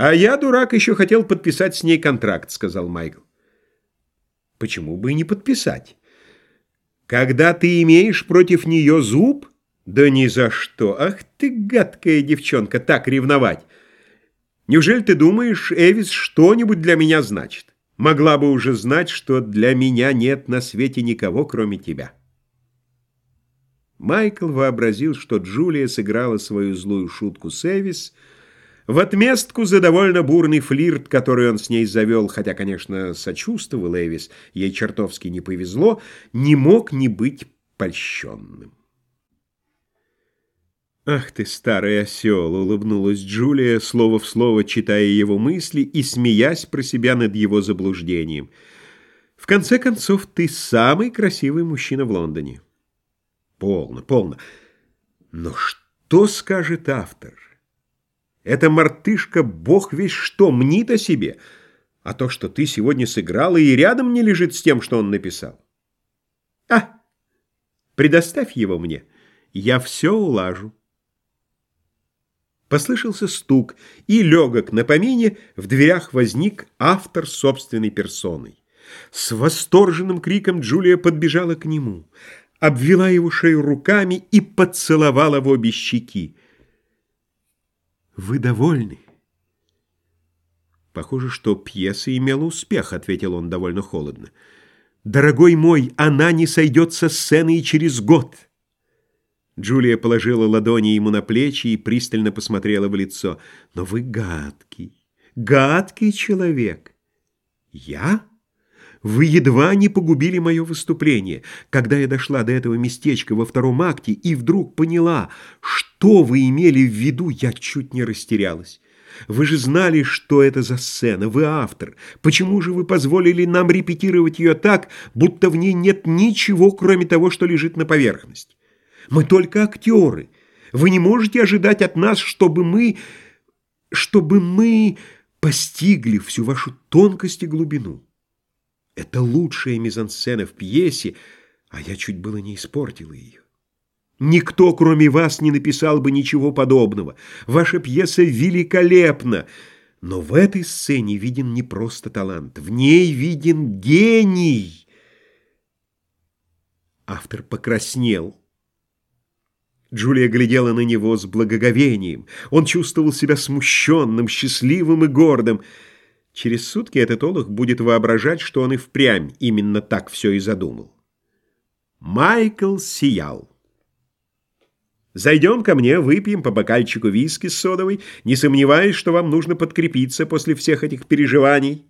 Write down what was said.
«А я, дурак, еще хотел подписать с ней контракт», — сказал Майкл. «Почему бы и не подписать? Когда ты имеешь против нее зуб? Да ни за что! Ах ты, гадкая девчонка, так ревновать! Неужели ты думаешь, Эвис что-нибудь для меня значит? Могла бы уже знать, что для меня нет на свете никого, кроме тебя». Майкл вообразил, что Джулия сыграла свою злую шутку с Эвис — в отместку за довольно бурный флирт, который он с ней завел, хотя, конечно, сочувствовал Эвис, ей чертовски не повезло, не мог не быть польщенным. «Ах ты, старый осел!» — улыбнулась Джулия, слово в слово читая его мысли и смеясь про себя над его заблуждением. «В конце концов, ты самый красивый мужчина в Лондоне». «Полно, полно. Но что скажет автор?» Эта мартышка, бог весь что, мнит о себе. А то, что ты сегодня сыграла, и рядом не лежит с тем, что он написал. А, предоставь его мне, я все улажу. Послышался стук, и легок на помине в дверях возник автор собственной персоной. С восторженным криком Джулия подбежала к нему, обвела его шею руками и поцеловала в обе щеки. Вы довольны? Похоже, что пьеса имела успех, ответил он довольно холодно. Дорогой мой, она не сойдет со сцены и через год. Джулия положила ладони ему на плечи и пристально посмотрела в лицо. Но вы гадкий, гадкий человек. Я? Вы едва не погубили мое выступление, когда я дошла до этого местечка во втором акте и вдруг поняла, что вы имели в виду, я чуть не растерялась. Вы же знали, что это за сцена, вы автор. Почему же вы позволили нам репетировать ее так, будто в ней нет ничего, кроме того, что лежит на поверхности? Мы только актеры. Вы не можете ожидать от нас, чтобы мы... чтобы мы постигли всю вашу тонкость и глубину. Это лучшая мизансцена в пьесе, а я чуть было не испортила ее. Никто, кроме вас, не написал бы ничего подобного. Ваша пьеса великолепна, но в этой сцене виден не просто талант, в ней виден гений. Автор покраснел. Джулия глядела на него с благоговением. Он чувствовал себя смущенным, счастливым и гордым. Через сутки этот олух будет воображать, что он и впрямь именно так все и задумал. Майкл сиял. «Зайдем ко мне, выпьем по бокальчику виски с содовой, не сомневаясь, что вам нужно подкрепиться после всех этих переживаний».